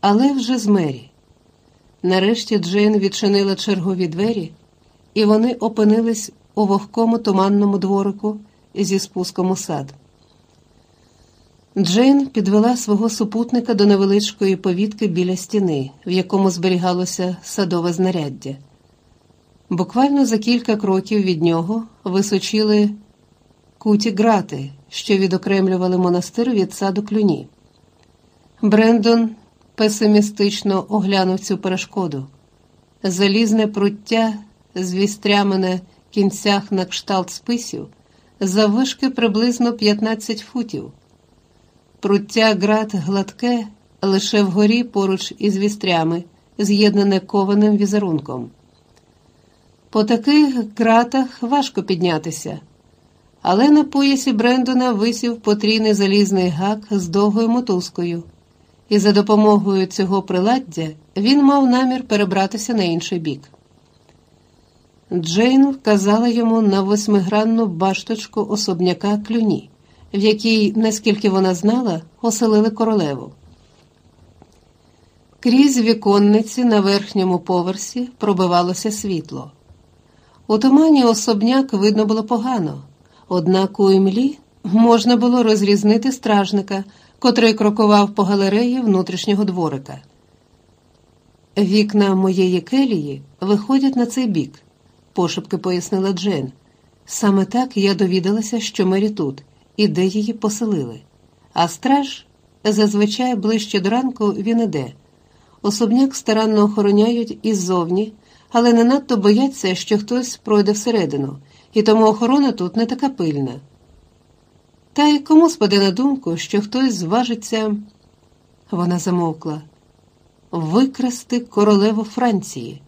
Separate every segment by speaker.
Speaker 1: але вже з мері. Нарешті Джейн відчинила чергові двері, і вони опинились у вогкому туманному дворику зі спуском у сад. Джейн підвела свого супутника до невеличкої повітки біля стіни, в якому зберігалося садове знаряддя. Буквально за кілька кроків від нього височили куті грати, що відокремлювали монастир від саду клюні. Брендон песимістично оглянув цю перешкоду. Залізне пруття з вістрями на кінцях на кшталт списів, заввишки приблизно 15 футів. Пруття град гладке лише вгорі поруч із вістрями, з'єднане кованим візерунком. По таких ґратах важко піднятися, але на поясі Брендона висів потрійний залізний гак з довгою мотузкою, і за допомогою цього приладдя він мав намір перебратися на інший бік. Джейн вказала йому на восьмигранну башточку особняка клюні, в якій, наскільки вона знала, оселили королеву. Крізь віконниці на верхньому поверсі пробивалося світло. У тумані особняк видно було погано, однак у імлі можна було розрізнити стражника, котрий крокував по галереї внутрішнього дворика. Вікна моєї келії виходять на цей бік, пошепки пояснила Джен. Саме так я довідалася, що Мері тут і де її поселили. А страж зазвичай ближче до ранку він іде. Особняк старанно охороняють іззовні але не надто бояться, що хтось пройде всередину, і тому охорона тут не така пильна. Та й кому спаде на думку, що хтось зважиться, вона замовкла, викрасти королеву Франції.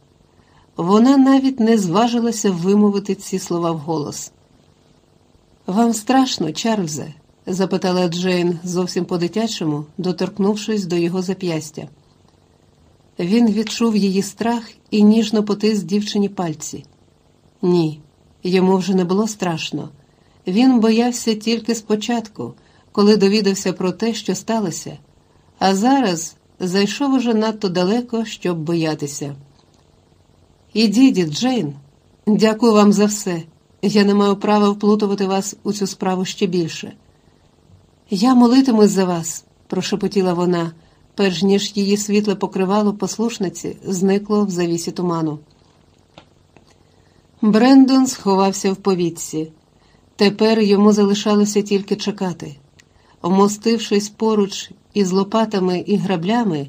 Speaker 1: Вона навіть не зважилася вимовити ці слова вголос. Вам страшно, Чарльзе? запитала Джейн зовсім по-дитячому, доторкнувшись до його зап'ястя. Він відчув її страх і ніжно потис дівчині пальці. Ні, йому вже не було страшно. Він боявся тільки спочатку, коли довідався про те, що сталося, а зараз зайшов уже надто далеко, щоб боятися. Ідіть, Джейн, дякую вам за все. Я не маю права вплутувати вас у цю справу ще більше. Я молитимусь за вас, прошепотіла вона перш ніж її світле покривало послушниці, зникло в завісі туману. Брендон сховався в повітці. Тепер йому залишалося тільки чекати. Вмостившись поруч із лопатами і граблями,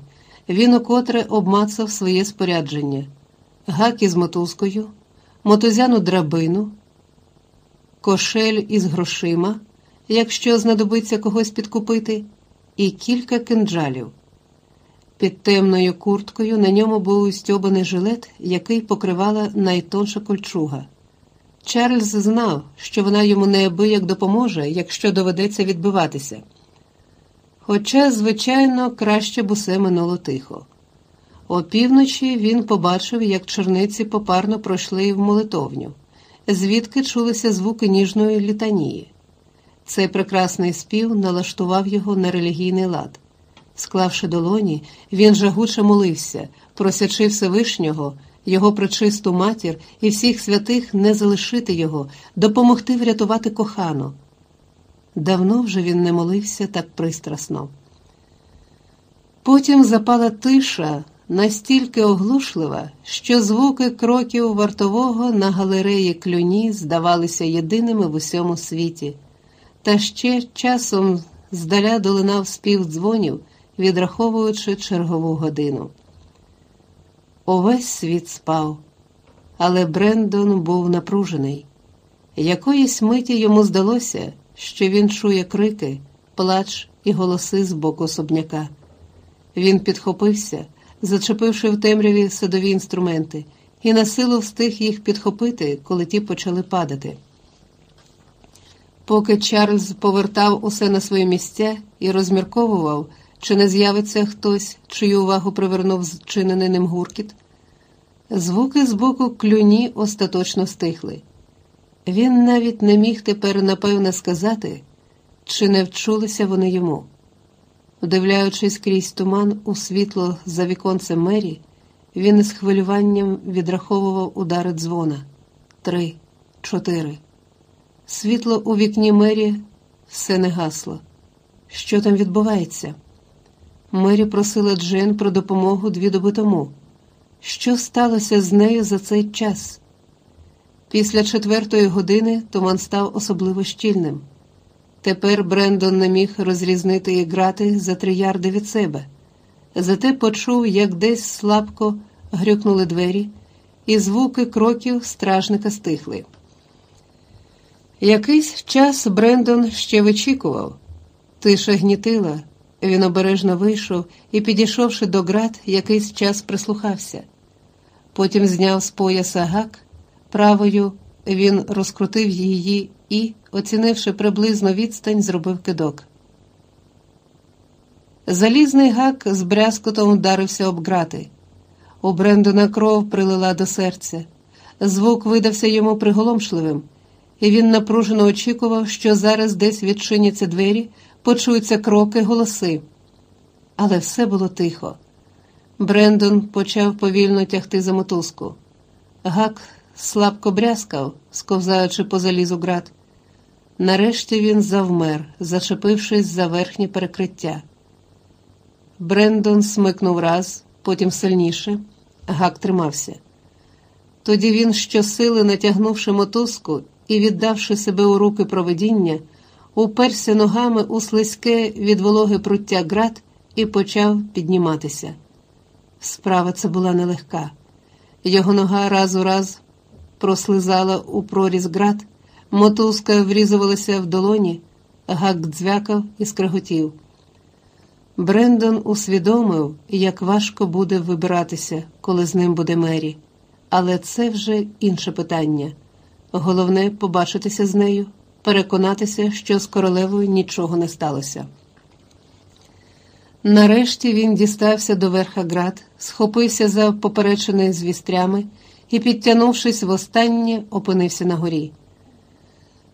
Speaker 1: він окотре обмацав своє спорядження, гак із мотузкою, мотузяну драбину, кошель із грошима, якщо знадобиться когось підкупити, і кілька кинджалів. Під темною курткою на ньому був стьобаний жилет, який покривала найтонша кольчуга. Чарльз знав, що вона йому неабияк допоможе, якщо доведеться відбиватися. Хоча, звичайно, краще б усе минуло тихо. Опівночі він побачив, як черниці попарно пройшли в молитовню, звідки чулися звуки ніжної літанії. Цей прекрасний спів налаштував його на релігійний лад. Склавши долоні, він жагуче молився, просячи Всевишнього, його пречисту матір і всіх святих не залишити його, допомогти врятувати кохану. Давно вже він не молився так пристрасно. Потім запала тиша настільки оглушлива, що звуки кроків вартового на галереї клюні здавалися єдиними в усьому світі, та ще часом здаля долинав спів дзвонів відраховуючи чергову годину. Увесь світ спав, але Брендон був напружений. Якоїсь миті йому здалося, що він чує крики, плач і голоси з боку особняка. Він підхопився, зачепивши в темряві садові інструменти, і на силу встиг їх підхопити, коли ті почали падати. Поки Чарльз повертав усе на свої місця і розмірковував, чи не з'явиться хтось, чию увагу привернув зчинений ним гуркіт? Звуки з боку клюні остаточно стихли. Він навіть не міг тепер напевне сказати, чи не вчулися вони йому. Вдивляючись крізь туман у світло за віконцем мері, він із хвилюванням відраховував удари дзвона три, чотири. Світло у вікні мері все не гасло. Що там відбувається? Мері просила Джен про допомогу дві доби тому. Що сталося з нею за цей час? Після четвертої години туман став особливо щільним. Тепер Брендон не міг розрізнити і грати за три ярди від себе. Зате почув, як десь слабко грюкнули двері, і звуки кроків стражника стихли. Якийсь час Брендон ще вичікував. Тиша гнітила. Він обережно вийшов і, підійшовши до град, якийсь час прислухався. Потім зняв з пояса гак, правою він розкрутив її і, оцінивши приблизно відстань, зробив кидок. Залізний гак з брязкотом вдарився об грати. У Брендона кров прилила до серця. Звук видався йому приголомшливим, і він напружено очікував, що зараз десь відчиняться двері, почуються кроки, голоси. Але все було тихо. Брендон почав повільно тягти за мотузку. Гак слабко брязкав, сковзаючи по залізу град. Нарешті він завмер, зачепившись за верхнє перекриття. Брендон смикнув раз, потім сильніше. Гак тримався. Тоді він, щосили натягнувши мотузку і віддавши себе у руки проведіння, уперся ногами у слизьке від вологи пруття град і почав підніматися. Справа це була нелегка. Його нога раз у раз прослизала у проріз град, мотузка врізувалася в долоні, гак дзвякав і скреготів. Брендон усвідомив, як важко буде вибиратися, коли з ним буде Мері. Але це вже інше питання. Головне побачитися з нею, переконатися, що з королевою нічого не сталося. Нарешті він дістався до верха град, схопився за поперечини з вістрями і, підтягнувшись востаннє, опинився на горі.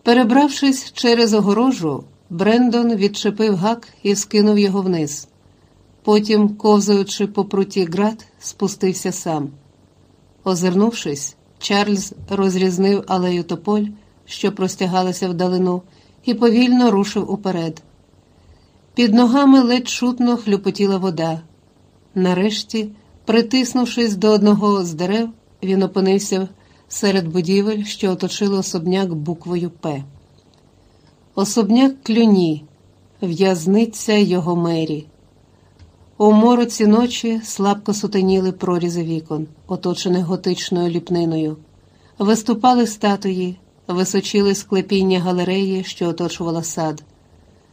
Speaker 1: Перебравшись через огорожу, Брендон відчепив гак і скинув його вниз. Потім, ковзаючи по пруті град, спустився сам. Озирнувшись, Чарльз розрізнив алею тополь, що простягалася вдалину, і повільно рушив уперед. Під ногами ледь чутно хлюпотіла вода. Нарешті, притиснувшись до одного з дерев, він опинився серед будівель, що оточили особняк буквою П. Особняк клюні, в'язниця його мері. У мороці ночі слабко сутеніли прорізи вікон, оточених готичною ліпниною, виступали статуї, височили склепіння галереї, що оточувала сад.